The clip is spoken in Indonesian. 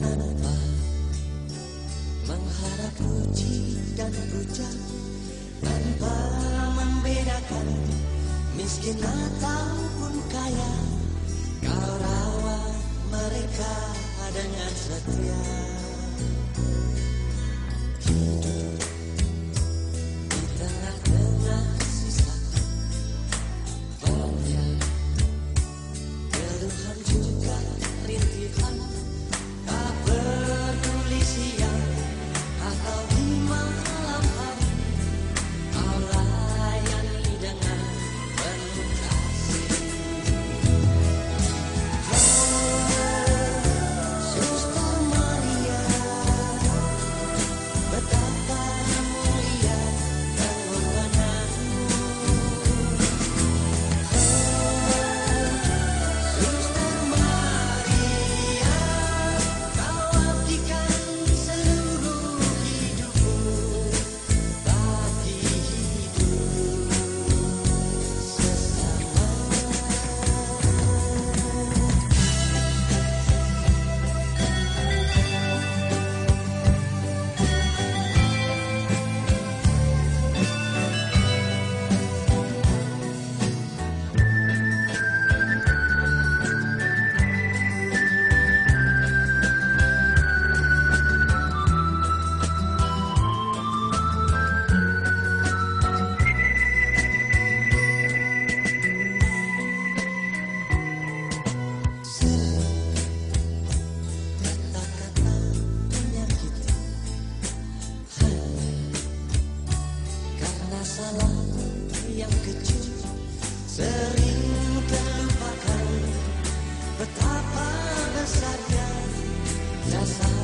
tanpa mengharap puji dan puja tanpa membedakan. Miskin atau masalah yang kecil sering terlupakan betapa besarnya jasa.